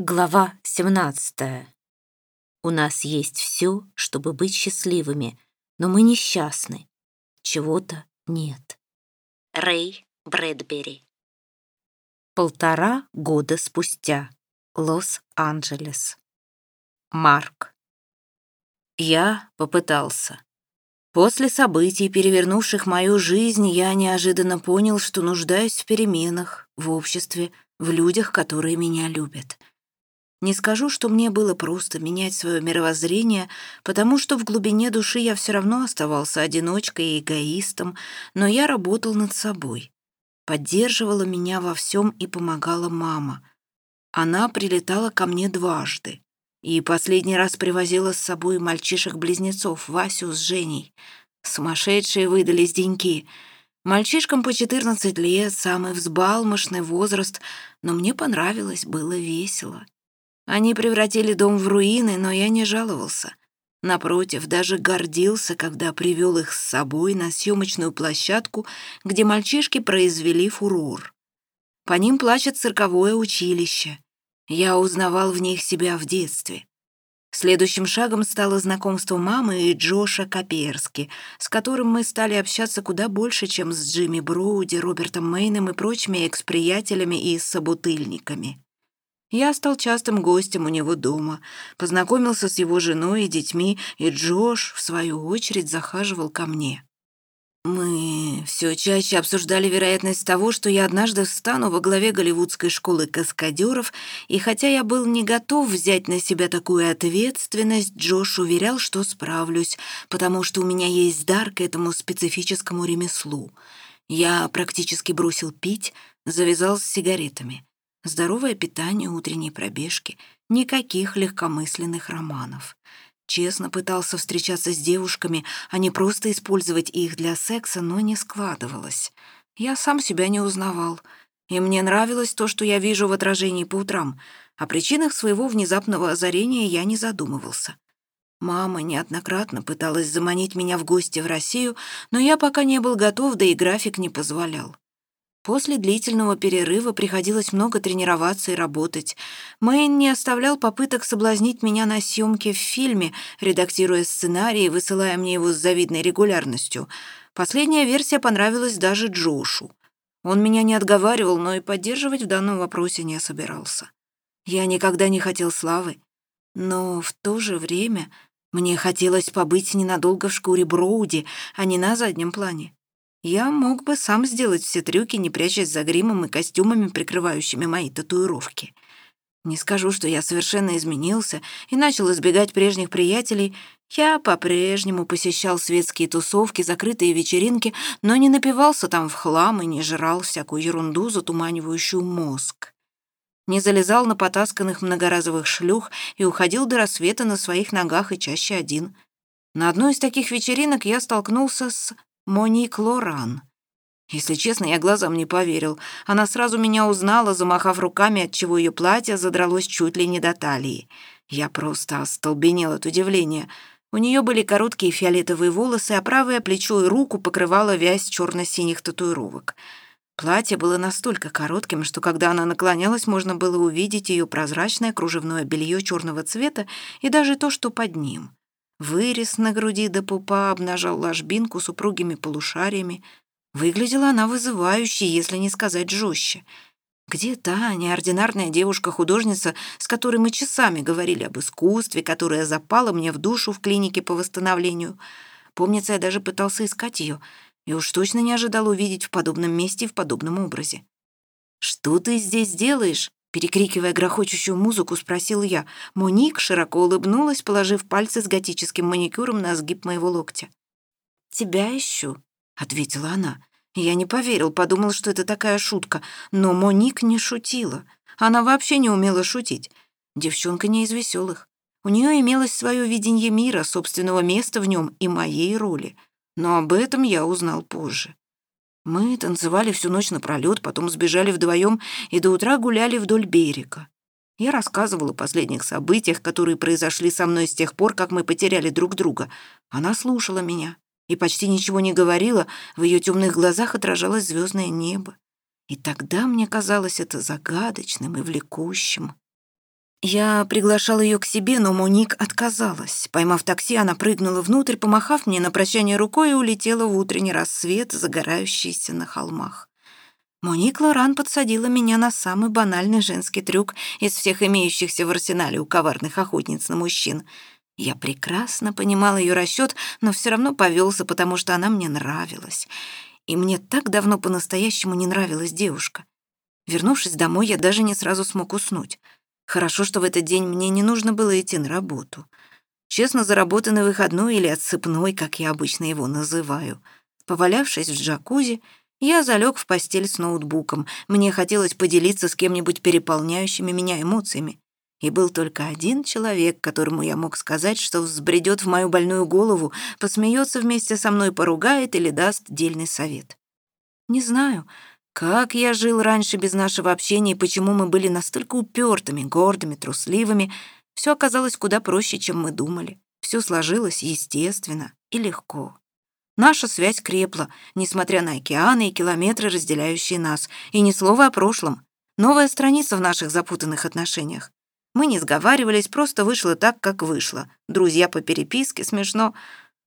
Глава 17. У нас есть все, чтобы быть счастливыми, но мы несчастны. Чего-то нет. Рэй Брэдбери. Полтора года спустя. Лос-Анджелес. Марк. Я попытался. После событий, перевернувших мою жизнь, я неожиданно понял, что нуждаюсь в переменах, в обществе, в людях, которые меня любят — не скажу, что мне было просто менять свое мировоззрение, потому что в глубине души я все равно оставался одиночкой и эгоистом, но я работал над собой. Поддерживала меня во всем и помогала мама. Она прилетала ко мне дважды. И последний раз привозила с собой мальчишек-близнецов, Васю с Женей. Сумасшедшие выдались деньки. Мальчишкам по 14 лет, самый взбалмошный возраст, но мне понравилось, было весело. Они превратили дом в руины, но я не жаловался. Напротив, даже гордился, когда привел их с собой на съемочную площадку, где мальчишки произвели фурор. По ним плачет цирковое училище. Я узнавал в них себя в детстве. Следующим шагом стало знакомство мамы и Джоша Каперски, с которым мы стали общаться куда больше, чем с Джимми Броуди, Робертом Мейном и прочими экс-приятелями и собутыльниками. Я стал частым гостем у него дома, познакомился с его женой и детьми, и Джош, в свою очередь, захаживал ко мне. Мы все чаще обсуждали вероятность того, что я однажды встану во главе голливудской школы каскадеров, и хотя я был не готов взять на себя такую ответственность, Джош уверял, что справлюсь, потому что у меня есть дар к этому специфическому ремеслу. Я практически бросил пить, завязал с сигаретами. Здоровое питание, утренние пробежки, никаких легкомысленных романов. Честно пытался встречаться с девушками, а не просто использовать их для секса, но не складывалось. Я сам себя не узнавал. И мне нравилось то, что я вижу в отражении по утрам. О причинах своего внезапного озарения я не задумывался. Мама неоднократно пыталась заманить меня в гости в Россию, но я пока не был готов, да и график не позволял. После длительного перерыва приходилось много тренироваться и работать. Мэйн не оставлял попыток соблазнить меня на съемке в фильме, редактируя сценарий и высылая мне его с завидной регулярностью. Последняя версия понравилась даже Джошу. Он меня не отговаривал, но и поддерживать в данном вопросе не собирался. Я никогда не хотел славы, но в то же время мне хотелось побыть ненадолго в шкуре Броуди, а не на заднем плане. Я мог бы сам сделать все трюки, не прячась за гримом и костюмами, прикрывающими мои татуировки. Не скажу, что я совершенно изменился и начал избегать прежних приятелей. Я по-прежнему посещал светские тусовки, закрытые вечеринки, но не напивался там в хлам и не жрал всякую ерунду, затуманивающую мозг. Не залезал на потасканных многоразовых шлюх и уходил до рассвета на своих ногах и чаще один. На одной из таких вечеринок я столкнулся с Моник Лоран. Если честно, я глазам не поверил. Она сразу меня узнала, замахав руками, отчего ее платье задралось чуть ли не до талии. Я просто остолбенел от удивления. У нее были короткие фиолетовые волосы, а правое плечо и руку покрывала вязь черно-синих татуировок. Платье было настолько коротким, что когда она наклонялась, можно было увидеть ее прозрачное кружевное белье черного цвета и даже то, что под ним. Вырез на груди до пупа обнажал ложбинку с упругими полушариями. Выглядела она вызывающе, если не сказать жестче. Где та неординарная девушка-художница, с которой мы часами говорили об искусстве, которая запала мне в душу в клинике по восстановлению? Помнится, я даже пытался искать ее, и уж точно не ожидал увидеть в подобном месте и в подобном образе. «Что ты здесь делаешь?» Перекрикивая грохочущую музыку, спросил я. Моник широко улыбнулась, положив пальцы с готическим маникюром на сгиб моего локтя. «Тебя ищу», — ответила она. Я не поверил, подумал, что это такая шутка. Но Моник не шутила. Она вообще не умела шутить. Девчонка не из веселых. У нее имелось свое видение мира, собственного места в нем и моей роли. Но об этом я узнал позже. Мы танцевали всю ночь напролёт, потом сбежали вдвоем и до утра гуляли вдоль берега. Я рассказывала о последних событиях, которые произошли со мной с тех пор, как мы потеряли друг друга. Она слушала меня и почти ничего не говорила, в ее темных глазах отражалось звездное небо. И тогда мне казалось это загадочным и влекущим. Я приглашал ее к себе, но Моник отказалась. Поймав такси, она прыгнула внутрь, помахав мне на прощание рукой и улетела в утренний рассвет, загорающийся на холмах. Моник Лоран подсадила меня на самый банальный женский трюк из всех имеющихся в арсенале у коварных охотниц на мужчин. Я прекрасно понимал ее расчет, но все равно повелся, потому что она мне нравилась. И мне так давно по-настоящему не нравилась девушка. Вернувшись домой, я даже не сразу смог уснуть. Хорошо, что в этот день мне не нужно было идти на работу. Честно заработанный выходной или отсыпной, как я обычно его называю. Повалявшись в джакузи, я залег в постель с ноутбуком. Мне хотелось поделиться с кем-нибудь переполняющими меня эмоциями. И был только один человек, которому я мог сказать, что взбредет в мою больную голову, посмеется вместе со мной, поругает или даст дельный совет. Не знаю, как я жил раньше без нашего общения и почему мы были настолько упертыми, гордыми, трусливыми, все оказалось куда проще, чем мы думали. Все сложилось естественно и легко. Наша связь крепла, несмотря на океаны и километры, разделяющие нас, и ни слова о прошлом. Новая страница в наших запутанных отношениях. Мы не сговаривались, просто вышло так, как вышло. Друзья по переписке, смешно,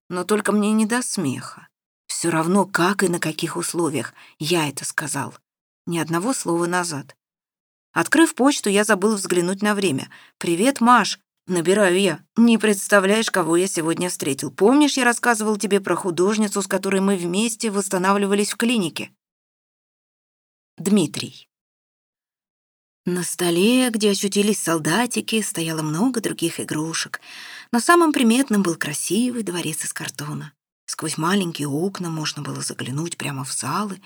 но только мне не до смеха. Все равно, как и на каких условиях. Я это сказал. Ни одного слова назад. Открыв почту, я забыл взглянуть на время. «Привет, Маш!» Набираю я. «Не представляешь, кого я сегодня встретил. Помнишь, я рассказывал тебе про художницу, с которой мы вместе восстанавливались в клинике?» Дмитрий. На столе, где очутились солдатики, стояло много других игрушек, но самым приметным был красивый дворец из картона. Сквозь маленькие окна можно было заглянуть прямо в залы.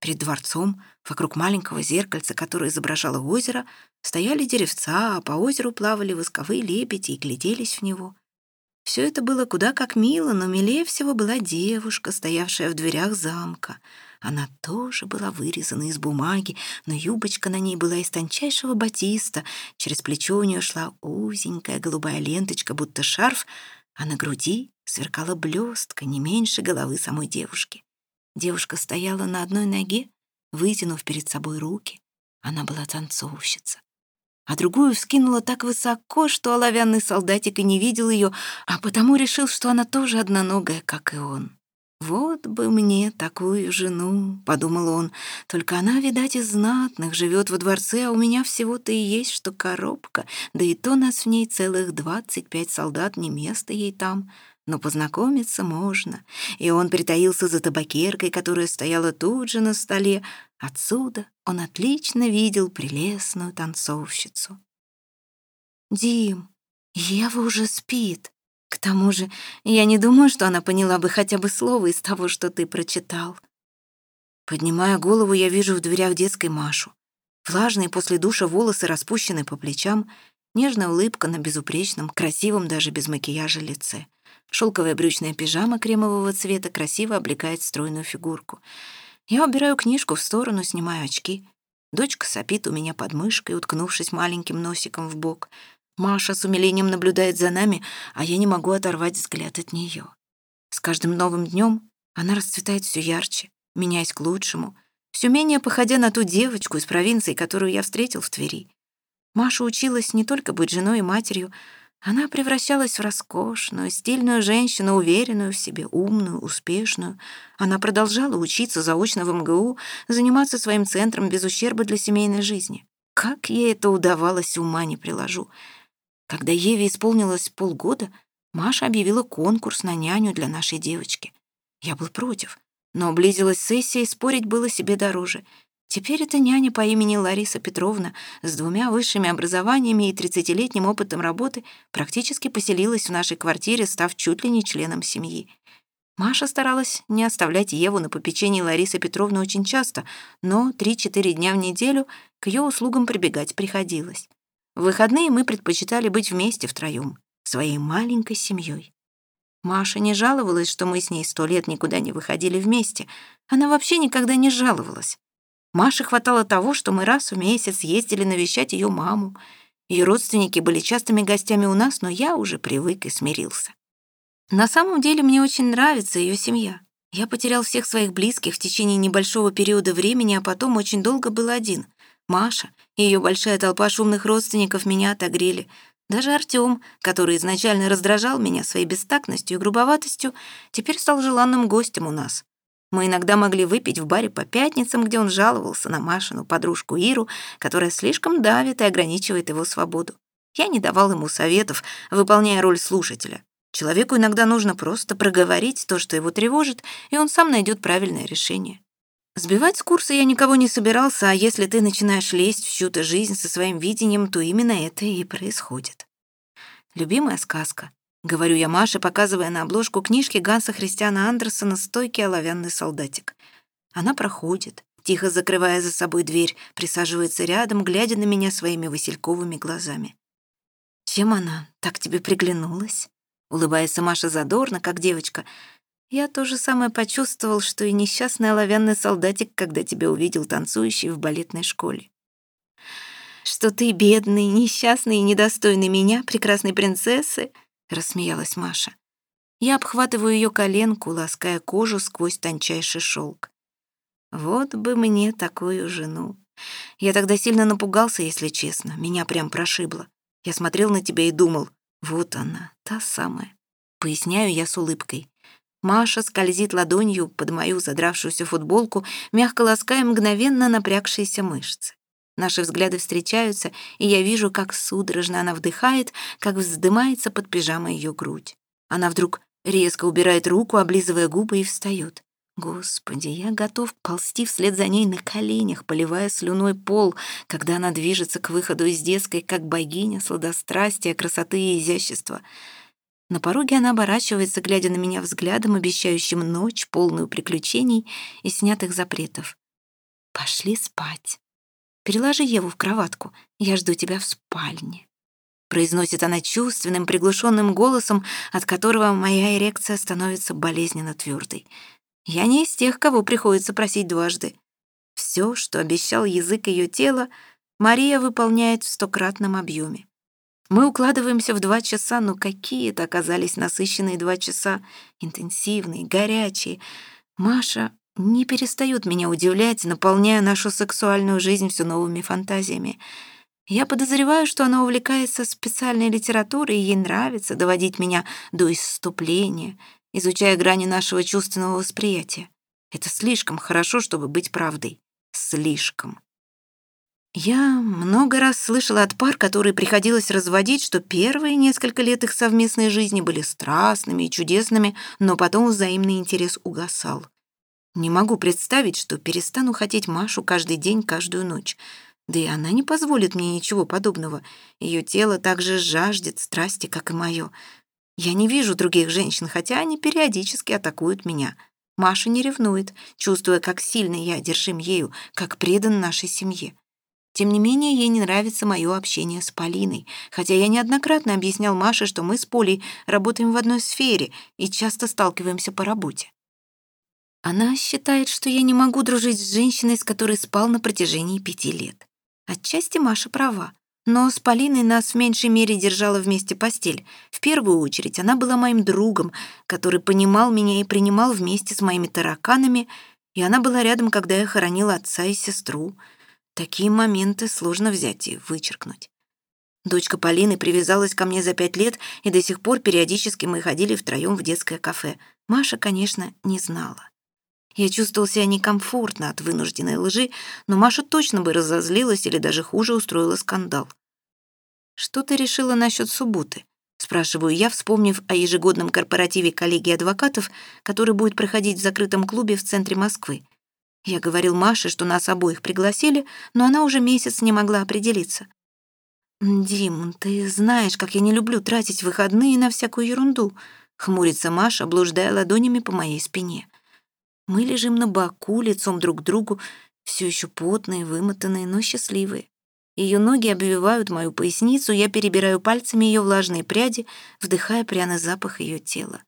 Перед дворцом, вокруг маленького зеркальца, которое изображало озеро, стояли деревца, а по озеру плавали восковые лебеди и гляделись в него. Все это было куда как мило, но милее всего была девушка, стоявшая в дверях замка. Она тоже была вырезана из бумаги, но юбочка на ней была из тончайшего батиста, через плечо у нее шла узенькая голубая ленточка, будто шарф, а на груди сверкала блестка не меньше головы самой девушки. Девушка стояла на одной ноге, вытянув перед собой руки. Она была танцовщица. А другую вскинула так высоко, что оловянный солдатик и не видел ее, а потому решил, что она тоже одноногая, как и он. «Вот бы мне такую жену», — подумал он, «только она, видать, из знатных, живет во дворце, а у меня всего-то и есть что коробка, да и то нас в ней целых двадцать пять солдат, не место ей там, но познакомиться можно». И он притаился за табакеркой, которая стояла тут же на столе. Отсюда он отлично видел прелестную танцовщицу. «Дим, Ева уже спит», к тому же, я не думаю, что она поняла бы хотя бы слово из того, что ты прочитал. Поднимая голову, я вижу в дверях детской Машу. Влажные после душа волосы распущены по плечам, нежная улыбка на безупречном, красивом даже без макияжа лице. Шелковая брючная пижама кремового цвета красиво облекает стройную фигурку. Я убираю книжку в сторону, снимаю очки. Дочка сопит у меня под мышкой, уткнувшись маленьким носиком в бок — Маша с умилением наблюдает за нами, а я не могу оторвать взгляд от нее. С каждым новым днем она расцветает все ярче, меняясь к лучшему, все менее походя на ту девочку из провинции, которую я встретил в Твери. Маша училась не только быть женой и матерью, она превращалась в роскошную, стильную женщину, уверенную в себе, умную, успешную. Она продолжала учиться заочно в МГУ, заниматься своим центром без ущерба для семейной жизни. Как ей это удавалось, ума не приложу. Когда Еве исполнилось полгода, Маша объявила конкурс на няню для нашей девочки. Я был против, но близилась сессия, и спорить было себе дороже. Теперь эта няня по имени Лариса Петровна с двумя высшими образованиями и тридцатилетним опытом работы практически поселилась в нашей квартире, став чуть ли не членом семьи. Маша старалась не оставлять Еву на попечении Ларисы Петровны очень часто, но 3-4 дня в неделю к ее услугам прибегать приходилось. В выходные мы предпочитали быть вместе втроем, своей маленькой семьей. Маша не жаловалась, что мы с ней сто лет никуда не выходили вместе. Она вообще никогда не жаловалась. Маше хватало того, что мы раз в месяц ездили навещать ее маму. Ее родственники были частыми гостями у нас, но я уже привык и смирился. На самом деле мне очень нравится ее семья. Я потерял всех своих близких в течение небольшого периода времени, а потом очень долго был один. Маша и ее большая толпа шумных родственников меня отогрели. Даже Артём, который изначально раздражал меня своей бестактностью и грубоватостью, теперь стал желанным гостем у нас. Мы иногда могли выпить в баре по пятницам, где он жаловался на Машину подружку Иру, которая слишком давит и ограничивает его свободу. Я не давал ему советов, выполняя роль слушателя. Человеку иногда нужно просто проговорить то, что его тревожит, и он сам найдет правильное решение. Сбивать с курса я никого не собирался, а если ты начинаешь лезть в чью-то жизнь со своим видением, то именно это и происходит. Любимая сказка. Говорю я Маше, показывая на обложку книжки Ганса Христиана Андерсона «Стойкий оловянный солдатик». Она проходит, тихо закрывая за собой дверь, присаживается рядом, глядя на меня своими васильковыми глазами. «Чем она так тебе приглянулась?» Улыбается Маша задорно, как девочка. Я то же самое почувствовал, что и несчастный оловянный солдатик, когда тебя увидел танцующий в балетной школе. «Что ты бедный, несчастный и недостойный меня, прекрасной принцессы?» — рассмеялась Маша. Я обхватываю ее коленку, лаская кожу сквозь тончайший шелк. Вот бы мне такую жену. Я тогда сильно напугался, если честно. Меня прям прошибло. Я смотрел на тебя и думал, вот она, та самая. Поясняю я с улыбкой. Маша скользит ладонью под мою задравшуюся футболку, мягко лаская мгновенно напрягшиеся мышцы. Наши взгляды встречаются, и я вижу, как судорожно она вдыхает, как вздымается под пижамой ее грудь. Она вдруг резко убирает руку, облизывая губы, и встает. Господи, я готов ползти вслед за ней на коленях, поливая слюной пол, когда она движется к выходу из детской, как богиня сладострастия, красоты и изящества. На пороге она оборачивается, глядя на меня взглядом, обещающим ночь, полную приключений и снятых запретов. «Пошли спать. Переложи Еву в кроватку. Я жду тебя в спальне». Произносит она чувственным, приглушенным голосом, от которого моя эрекция становится болезненно твердой. Я не из тех, кого приходится просить дважды. Все, что обещал язык ее тела, Мария выполняет в стократном объеме. Мы укладываемся в два часа, но какие это оказались насыщенные два часа, интенсивные, горячие. Маша не перестает меня удивлять, наполняя нашу сексуальную жизнь все новыми фантазиями. Я подозреваю, что она увлекается специальной литературой, и ей нравится доводить меня до исступления — изучая грани нашего чувственного восприятия. Это слишком хорошо, чтобы быть правдой. Слишком. Я много раз слышала от пар, которые приходилось разводить, что первые несколько лет их совместной жизни были страстными и чудесными, но потом взаимный интерес угасал. Не могу представить, что перестану хотеть Машу каждый день, каждую ночь. Да и она не позволит мне ничего подобного. Ее тело так же жаждет страсти, как и мое. Я не вижу других женщин, хотя они периодически атакуют меня. Маша не ревнует, чувствуя, как сильно я одержим ею, как предан нашей семье. Тем не менее, ей не нравится мое общение с Полиной, хотя я неоднократно объяснял Маше, что мы с Полей работаем в одной сфере и часто сталкиваемся по работе. Она считает, что я не могу дружить с женщиной, с которой спал на протяжении пяти лет. Отчасти Маша права. Но с Полиной нас в меньшей мере держала вместе постель. В первую очередь она была моим другом, который понимал меня и принимал вместе с моими тараканами, и она была рядом, когда я хоронила отца и сестру. Такие моменты сложно взять и вычеркнуть. Дочка Полины привязалась ко мне за пять лет, и до сих пор периодически мы ходили втроем в детское кафе. Маша, конечно, не знала. Я чувствовал себя некомфортно от вынужденной лжи, но Маша точно бы разозлилась или даже хуже устроила скандал. «Что ты решила насчет субботы?» — спрашиваю я, вспомнив о ежегодном корпоративе коллегии адвокатов, который будет проходить в закрытом клубе в центре Москвы. Я говорил Маше, что нас обоих пригласили, но она уже месяц не могла определиться. «Дим, ты знаешь, как я не люблю тратить выходные на всякую ерунду», — хмурится Маша, блуждая ладонями по моей спине. Мы лежим на боку, лицом друг к другу, все еще потные, вымотанные, но счастливые. Ее ноги обвивают мою поясницу, я перебираю пальцами ее влажные пряди, вдыхая пряный запах ее тела.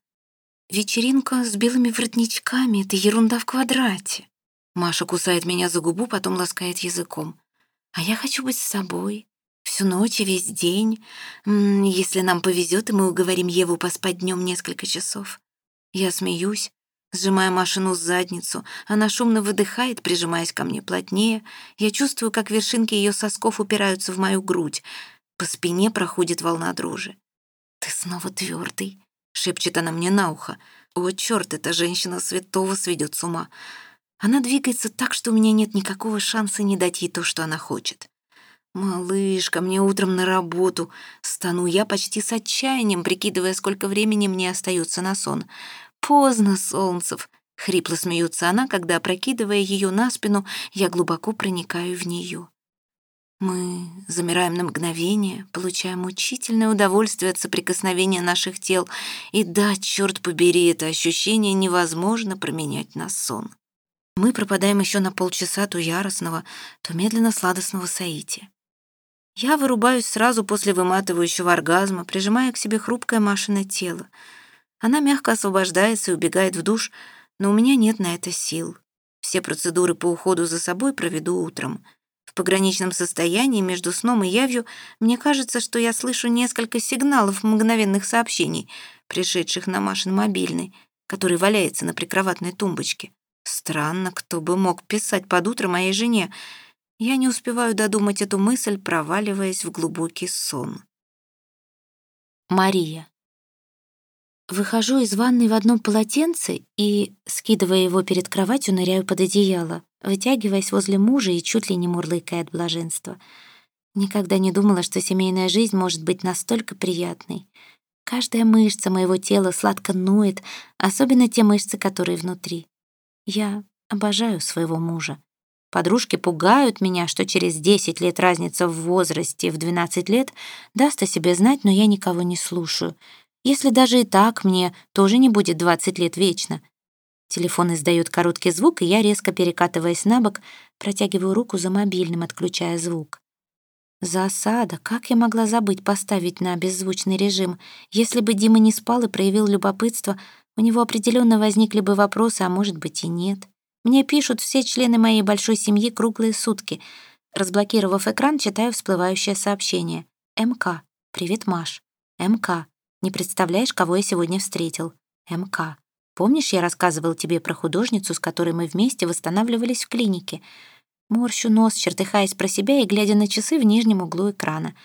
Вечеринка с белыми воротничками — это ерунда в квадрате. Маша кусает меня за губу, потом ласкает языком. А я хочу быть с собой. Всю ночь и весь день. Если нам повезет, и мы уговорим Еву поспать днем несколько часов. Я смеюсь, Сжимая машину с задницу, она шумно выдыхает, прижимаясь ко мне плотнее. Я чувствую, как вершинки ее сосков упираются в мою грудь. По спине проходит волна дрожи. «Ты снова твердый, шепчет она мне на ухо. «О, черт, эта женщина святого сведет с ума!» Она двигается так, что у меня нет никакого шанса не дать ей то, что она хочет. «Малышка, мне утром на работу!» Стану я почти с отчаянием, прикидывая, сколько времени мне остается на сон. «Поздно, Солнцев!» — хрипло смеется она, когда, опрокидывая ее на спину, я глубоко проникаю в нее. Мы замираем на мгновение, получаем мучительное удовольствие от соприкосновения наших тел, и да, черт побери, это ощущение невозможно променять на сон. Мы пропадаем еще на полчаса то яростного, то медленно-сладостного соития. Я вырубаюсь сразу после выматывающего оргазма, прижимая к себе хрупкое Машино тело. Она мягко освобождается и убегает в душ, но у меня нет на это сил. Все процедуры по уходу за собой проведу утром. В пограничном состоянии между сном и явью мне кажется, что я слышу несколько сигналов мгновенных сообщений, пришедших на Машин мобильный, который валяется на прикроватной тумбочке. Странно, кто бы мог писать под утро моей жене. Я не успеваю додумать эту мысль, проваливаясь в глубокий сон. Мария. Выхожу из ванной в одном полотенце и, скидывая его перед кроватью, ныряю под одеяло, вытягиваясь возле мужа и чуть ли не мурлыкая от блаженства. Никогда не думала, что семейная жизнь может быть настолько приятной. Каждая мышца моего тела сладко ноет, особенно те мышцы, которые внутри. Я обожаю своего мужа. Подружки пугают меня, что через 10 лет разница в возрасте в 12 лет даст о себе знать, но я никого не слушаю. Если даже и так, мне тоже не будет 20 лет вечно. Телефон издает короткий звук, и я, резко перекатываясь на бок, протягиваю руку за мобильным, отключая звук. Засада. Как я могла забыть поставить на беззвучный режим? Если бы Дима не спал и проявил любопытство, у него определенно возникли бы вопросы, а может быть и нет. Мне пишут все члены моей большой семьи круглые сутки. Разблокировав экран, читаю всплывающее сообщение. МК. Привет, Маш. МК. Не представляешь, кого я сегодня встретил. МК. Помнишь, я рассказывал тебе про художницу, с которой мы вместе восстанавливались в клинике? Морщу нос, чертыхаясь про себя и глядя на часы в нижнем углу экрана.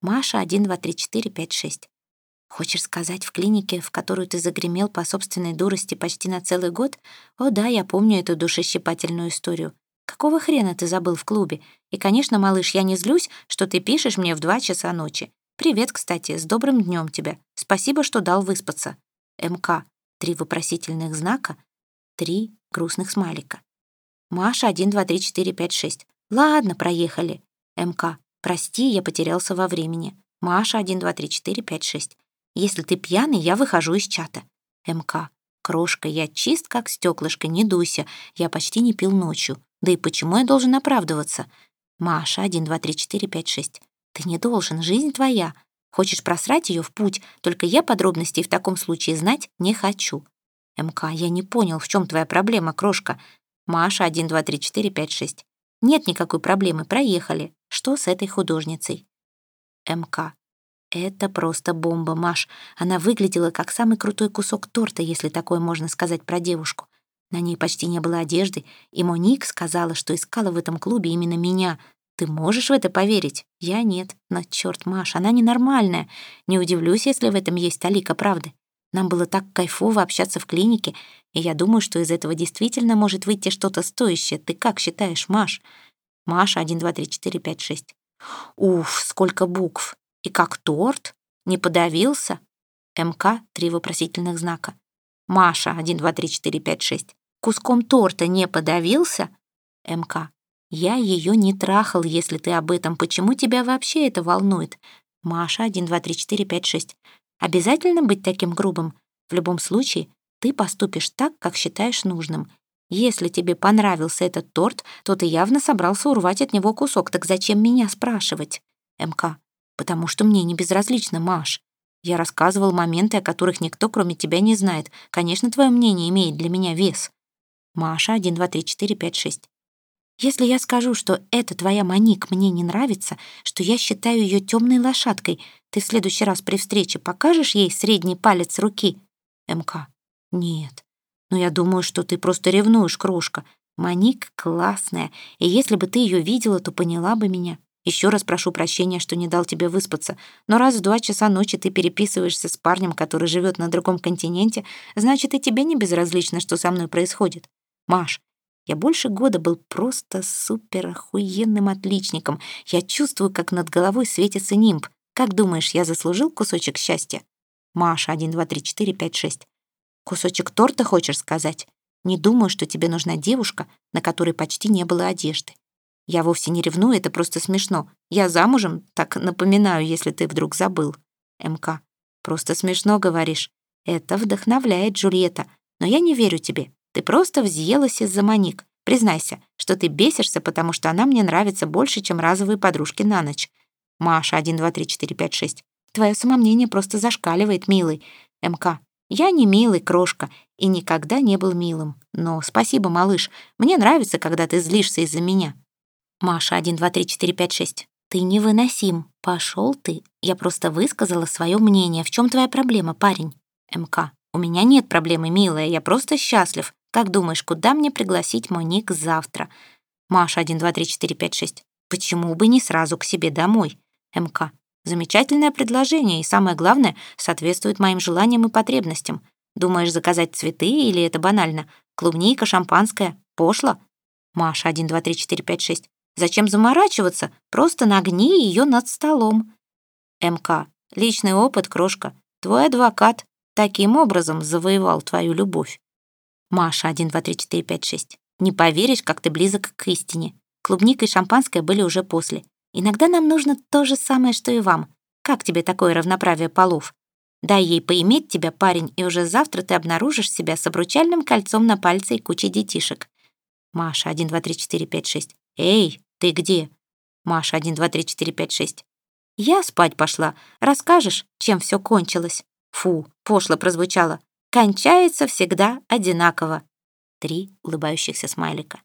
Маша 1, 2, 3, 4, 5, 6. Хочешь сказать, в клинике, в которую ты загремел по собственной дурости почти на целый год? О да, я помню эту душещипательную историю. Какого хрена ты забыл в клубе? И, конечно, малыш, я не злюсь, что ты пишешь мне в два часа ночи. Привет, кстати, с добрым днем тебя. Спасибо, что дал выспаться. МК. Три вопросительных знака, три грустных смайлика. Маша, 1, 2, 3, 4, 5, 6. Ладно, проехали. МК. Прости, я потерялся во времени. Маша, 1, 2, 3, 4, 5, 6. Если ты пьяный, я выхожу из чата. МК. Крошка, я чист, как стеклышко, не дуйся. Я почти не пил ночью. Да и почему я должен оправдываться? Маша, 1, 2, 3, 4, 5, 6. Ты не должен, жизнь твоя. Хочешь просрать ее в путь, только я подробностей в таком случае знать не хочу. МК, я не понял, в чем твоя проблема, крошка. Маша, 1, 2, 3, 4, 5, 6. Нет никакой проблемы, проехали. Что с этой художницей? МК. Это просто бомба, Маш. Она выглядела как самый крутой кусок торта, если такое можно сказать про девушку. На ней почти не было одежды, и Моник сказала, что искала в этом клубе именно меня. Ты можешь в это поверить? Я нет. Но черт, Маш, она ненормальная. Не удивлюсь, если в этом есть талика правды. Нам было так кайфово общаться в клинике, и я думаю, что из этого действительно может выйти что-то стоящее. Ты как считаешь, Маш? Маша, 1, 2, 3, 4, 5, 6. Уф, сколько букв. И как торт? Не подавился? МК — три вопросительных знака. Маша, 1, 2, 3, 4, 5, 6. Куском торта не подавился? МК. Я ее не трахал, если ты об этом. Почему тебя вообще это волнует? Маша, 1, 2, 3, 4, 5, 6. Обязательно быть таким грубым? В любом случае, ты поступишь так, как считаешь нужным. Если тебе понравился этот торт, то ты явно собрался урвать от него кусок, так зачем меня спрашивать? МК потому что мне не безразлично, Маш. Я рассказывал моменты, о которых никто, кроме тебя, не знает. Конечно, твое мнение имеет для меня вес. Маша, 1, 2, 3, 4, 5, 6. Если я скажу, что эта твоя Моник мне не нравится, что я считаю ее темной лошадкой, ты в следующий раз при встрече покажешь ей средний палец руки? МК. Нет. Но я думаю, что ты просто ревнуешь, крошка. Моник классная, и если бы ты ее видела, то поняла бы меня. Еще раз прошу прощения, что не дал тебе выспаться, но раз в два часа ночи ты переписываешься с парнем, который живет на другом континенте, значит, и тебе не безразлично, что со мной происходит. Маш, я больше года был просто супер охуенным отличником. Я чувствую, как над головой светится нимб. Как думаешь, я заслужил кусочек счастья? Маша, один, два, три, четыре, пять, шесть. Кусочек торта хочешь сказать? Не думаю, что тебе нужна девушка, на которой почти не было одежды. Я вовсе не ревную, это просто смешно. Я замужем, так напоминаю, если ты вдруг забыл. МК. Просто смешно говоришь. Это вдохновляет Джульетта. Но я не верю тебе. Ты просто взъелась из-за Моник. Признайся, что ты бесишься, потому что она мне нравится больше, чем разовые подружки на ночь. Маша, 1, 2, 3, 4, 5, 6. Твое самомнение просто зашкаливает, милый. МК. Я не милый, крошка, и никогда не был милым. Но спасибо, малыш. Мне нравится, когда ты злишься из-за меня. Маша, 1, 2, 3, 4, 5, 6. Ты невыносим. Пошел ты. Я просто высказала свое мнение. В чем твоя проблема, парень? МК. У меня нет проблемы, милая. Я просто счастлив. Как думаешь, куда мне пригласить мой завтра? Маша, 1, 2, 3, 4, 5, 6. Почему бы не сразу к себе домой? МК. Замечательное предложение, и самое главное, соответствует моим желаниям и потребностям. Думаешь, заказать цветы или это банально? Клубника, шампанское. Пошло? Маша, 1, 2, 3, 4, 5, 6. Зачем заморачиваться? Просто нагни ее над столом. МК. Личный опыт, крошка. Твой адвокат таким образом завоевал твою любовь. Маша, 1, 2, 3, 4, 5, 6. Не поверишь, как ты близок к истине. Клубника и шампанское были уже после. Иногда нам нужно то же самое, что и вам. Как тебе такое равноправие полов? Дай ей поиметь тебя, парень, и уже завтра ты обнаружишь себя с обручальным кольцом на пальце и кучей детишек. Маша, 1, 2, 3, 4, 5, 6. Эй, ты где? Маша, 1, 2, 3, 4, 5, 6. Я спать пошла. Расскажешь, чем все кончилось? Фу, пошло прозвучало. Кончается всегда одинаково. Три улыбающихся смайлика.